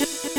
Yeah.